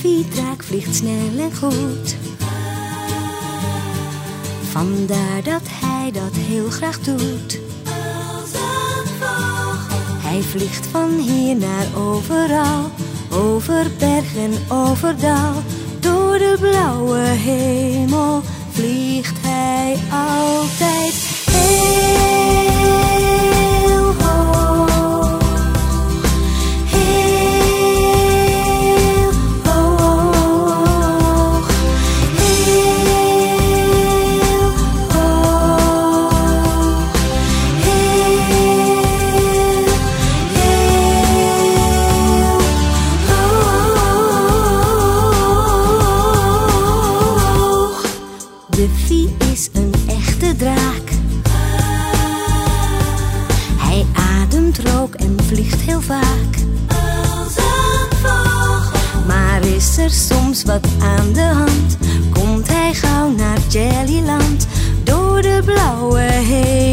vietraak vliegt snel en goed. Vandaar dat hij dat heel graag doet. Hij vliegt van hier naar overal, over berg en over dal. Door de blauwe hemel vliegt hij altijd Vie is een echte draak. Hij ademt rook en vliegt heel vaak. Maar is er soms wat aan de hand? Komt hij gauw naar Jellyland? Door de blauwe vliegt